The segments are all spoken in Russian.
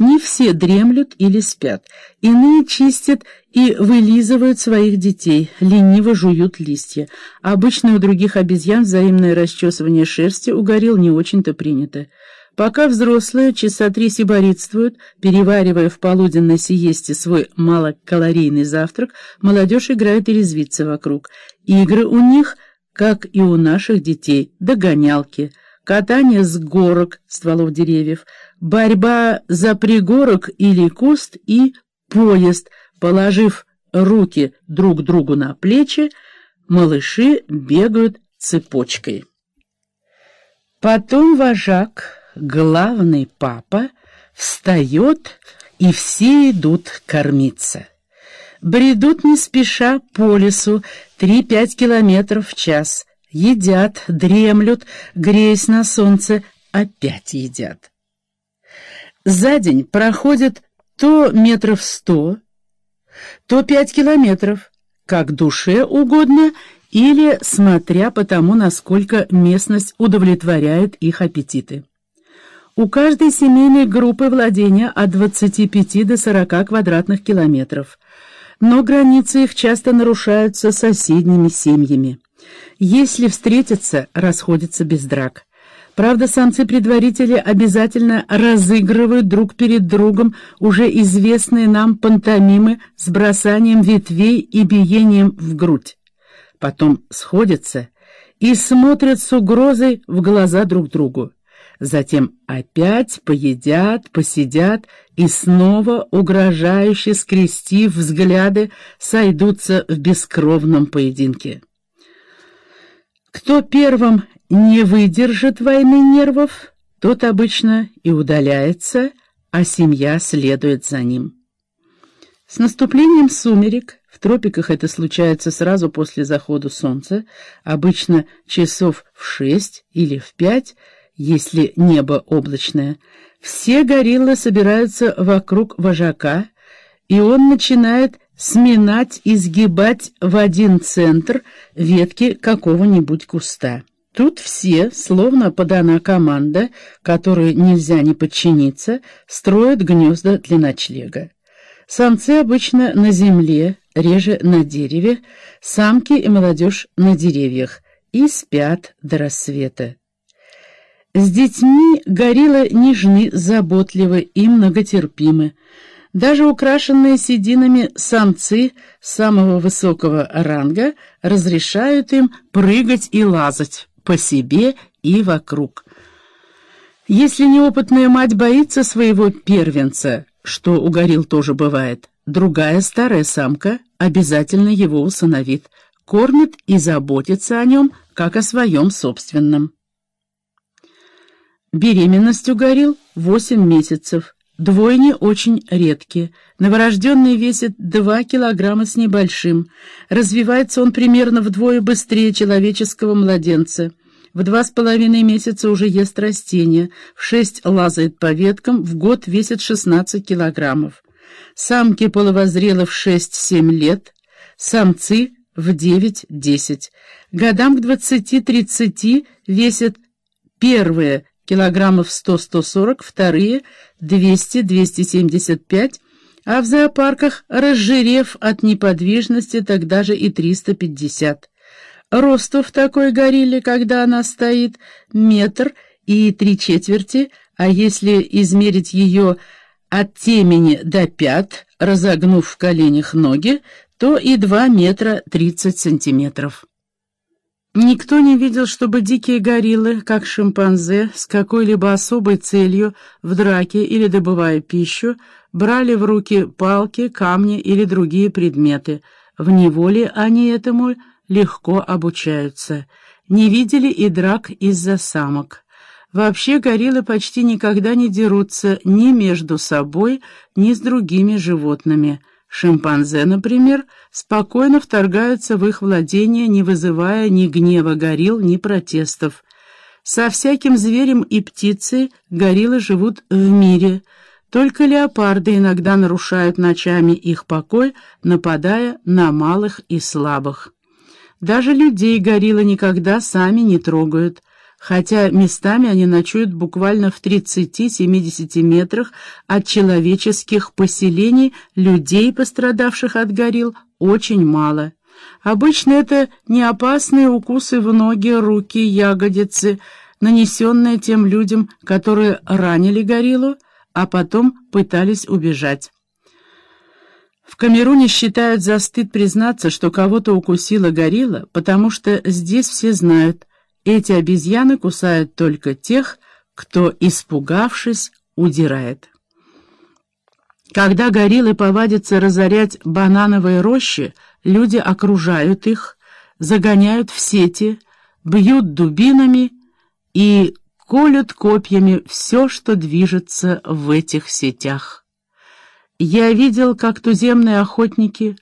Не все дремлют или спят, иные чистят и вылизывают своих детей, лениво жуют листья. Обычно у других обезьян взаимное расчесывание шерсти у горилл не очень-то принято. Пока взрослые часа три сиборитствуют, переваривая в полуденной сиесте свой малокалорийный завтрак, молодежь играет и резвится вокруг. Игры у них, как и у наших детей, догонялки – катание с горок стволов деревьев, борьба за пригорок или куст и поезд, положив руки друг другу на плечи, малыши бегают цепочкой. Потом вожак, главный папа, встает, и все идут кормиться. Бредут не спеша по лесу 3-5 километров в час, Едят, дремлют, греясь на солнце, опять едят. За день проходят то метров сто, то пять километров, как душе угодно, или смотря по тому, насколько местность удовлетворяет их аппетиты. У каждой семейной группы владения от 25 до 40 квадратных километров, но границы их часто нарушаются соседними семьями. Если встретятся, расходятся без драк. Правда, самцы-предварители обязательно разыгрывают друг перед другом уже известные нам пантомимы с бросанием ветвей и биением в грудь. Потом сходятся и смотрят с угрозой в глаза друг другу. Затем опять поедят, посидят и снова, угрожающе скрестив взгляды, сойдутся в бескровном поединке. Кто первым не выдержит войны нервов, тот обычно и удаляется, а семья следует за ним. С наступлением сумерек, в тропиках это случается сразу после захода солнца, обычно часов в шесть или в пять, если небо облачное, все гориллы собираются вокруг вожака, и он начинает сминать и сгибать в один центр ветки какого-нибудь куста. Тут все, словно подана команда, которой нельзя не подчиниться, строят гнезда для ночлега. Самцы обычно на земле, реже на дереве, самки и молодежь на деревьях и спят до рассвета. С детьми гориллы нежны, заботливы и многотерпимы. Даже украшенные сединами самцы самого высокого ранга разрешают им прыгать и лазать по себе и вокруг. Если неопытная мать боится своего первенца, что у горилл тоже бывает, другая старая самка обязательно его усыновит, кормит и заботится о нем, как о своем собственном. Беременность у горилл 8 месяцев. Двойни очень редки. Новорожденный весит 2 килограмма с небольшим. Развивается он примерно вдвое быстрее человеческого младенца. В два с половиной месяца уже ест растения, в шесть лазает по веткам, в год весит 16 килограммов. Самки половозрелы в 6-7 лет, самцы в 9-10. Годам к 20-30 весят первые килограммов 100-140, вторые 200-275, а в зоопарках, разжирев от неподвижности, тогда же и 350. Росту в такой горилле, когда она стоит, метр и три четверти, а если измерить ее от темени до пят, разогнув в коленях ноги, то и 2 метра 30 сантиметров. Никто не видел, чтобы дикие гориллы, как шимпанзе, с какой-либо особой целью, в драке или добывая пищу, брали в руки палки, камни или другие предметы. В неволе они этому легко обучаются. Не видели и драк из-за самок. Вообще гориллы почти никогда не дерутся ни между собой, ни с другими животными. Шимпанзе, например, спокойно вторгаются в их владение, не вызывая ни гнева горилл, ни протестов. Со всяким зверем и птицей гориллы живут в мире. Только леопарды иногда нарушают ночами их покой, нападая на малых и слабых. Даже людей гориллы никогда сами не трогают. Хотя местами они ночуют буквально в 30-70 метрах от человеческих поселений, людей, пострадавших от горилл, очень мало. Обычно это не опасные укусы в ноги, руки, ягодицы, нанесенные тем людям, которые ранили гориллу, а потом пытались убежать. В Камеруне считают за стыд признаться, что кого-то укусила горилла, потому что здесь все знают, эти обезьяны кусают только тех, кто, испугавшись, удирает. Когда гориллы повадятся разорять банановые рощи, люди окружают их, загоняют в сети, бьют дубинами и колют копьями все, что движется в этих сетях. Я видел, как туземные охотники,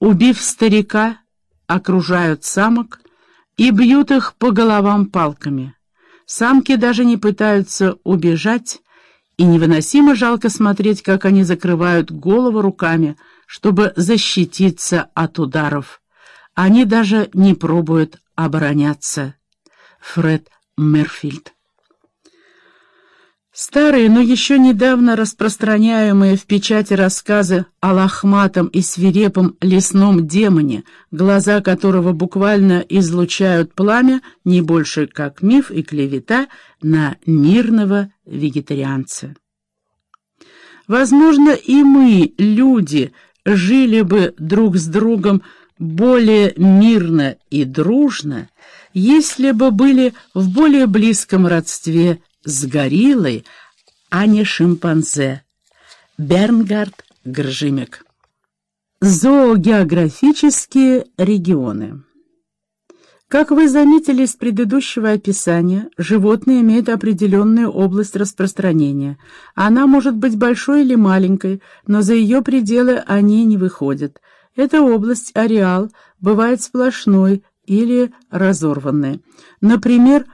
убив старика, окружают самок и бьют их по головам палками. Самки даже не пытаются убежать, и невыносимо жалко смотреть, как они закрывают голову руками, чтобы защититься от ударов. Они даже не пробуют обороняться. Фред Мерфильд Старые, но еще недавно распространяемые в печати рассказы о лохматом и свирепом лесном демоне, глаза которого буквально излучают пламя, не больше как миф и клевета на мирного вегетарианца. Возможно, и мы, люди, жили бы друг с другом более мирно и дружно, если бы были в более близком родстве с гориллой, а не шимпанзе. Бернгард Гржимек. Зоогеографические регионы. Как вы заметили из предыдущего описания, животные имеют определенную область распространения. Она может быть большой или маленькой, но за ее пределы они не выходят. Эта область, ареал, бывает сплошной или разорванной. Например,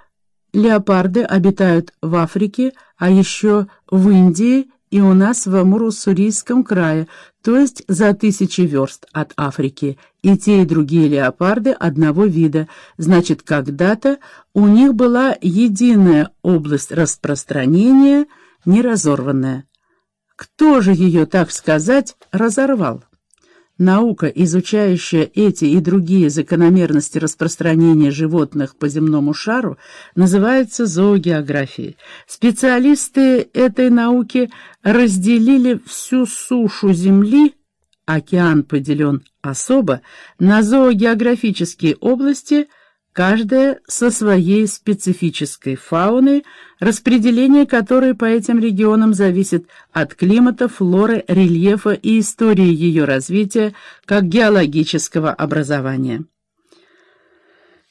Леопарды обитают в Африке, а еще в Индии и у нас в Амур-Уссурийском крае, то есть за тысячи верст от Африки. И те, и другие леопарды одного вида. Значит, когда-то у них была единая область распространения, неразорванная. Кто же ее, так сказать, разорвал? Наука, изучающая эти и другие закономерности распространения животных по земному шару, называется зоогеографией. Специалисты этой науки разделили всю сушу Земли, океан поделен особо, на зоогеографические области – каждая со своей специфической фауной, распределение которой по этим регионам зависит от климата, флоры, рельефа и истории ее развития как геологического образования.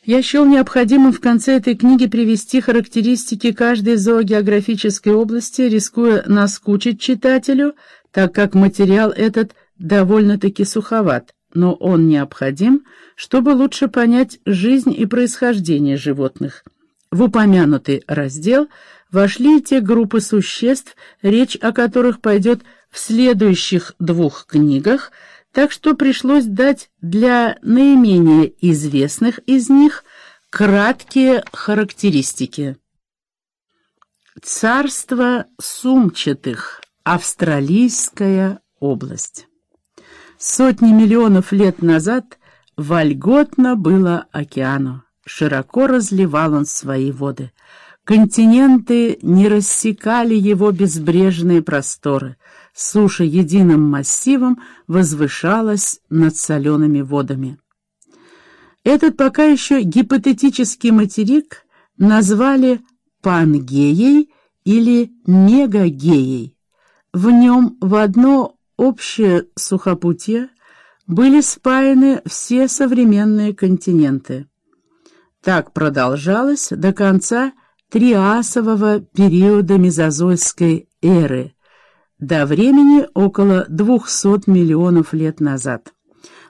Я счел необходимым в конце этой книги привести характеристики каждой зоогеографической области, рискуя наскучить читателю, так как материал этот довольно-таки суховат но он необходим, чтобы лучше понять жизнь и происхождение животных. В упомянутый раздел вошли те группы существ, речь о которых пойдет в следующих двух книгах, так что пришлось дать для наименее известных из них краткие характеристики. Царство сумчатых. Австралийская область. Сотни миллионов лет назад вольготно было океану. Широко разливал он свои воды. Континенты не рассекали его безбрежные просторы. Суша единым массивом возвышалась над солеными водами. Этот пока еще гипотетический материк назвали Пангеей или Мегагеей. В нем в одно общее сухопутье были спаяны все современные континенты. Так продолжалось до конца триасового периода мезозойской эры, до времени около 200 миллионов лет назад.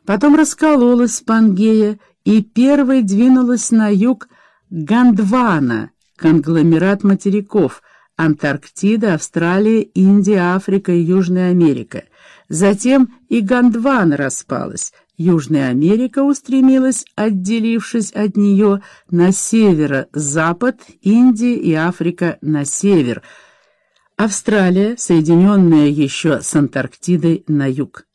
Потом раскололась Пангея и первой двинулась на юг Гандвана, конгломерат материков, Антарктида, Австралия, Индия, Африка и Южная Америка – Затем и Гондвана распалась, Южная Америка устремилась, отделившись от нее, на северо-запад, Индия и Африка на север, Австралия, соединенная еще с Антарктидой на юг.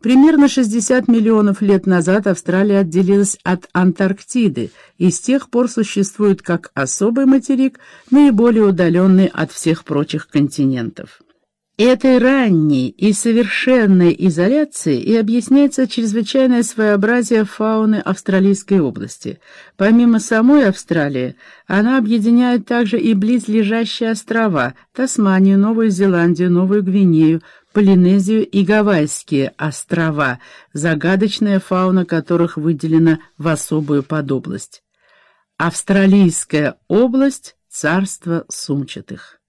Примерно 60 миллионов лет назад Австралия отделилась от Антарктиды и с тех пор существует как особый материк, наиболее удаленный от всех прочих континентов. Этой ранней и совершенной изоляцией и объясняется чрезвычайное своеобразие фауны Австралийской области. Помимо самой Австралии, она объединяет также и близлежащие острова – Тасманию, Новую Зеландию, Новую Гвинею, Полинезию и Гавайские острова, загадочная фауна которых выделена в особую подобласть. Австралийская область – царство сумчатых.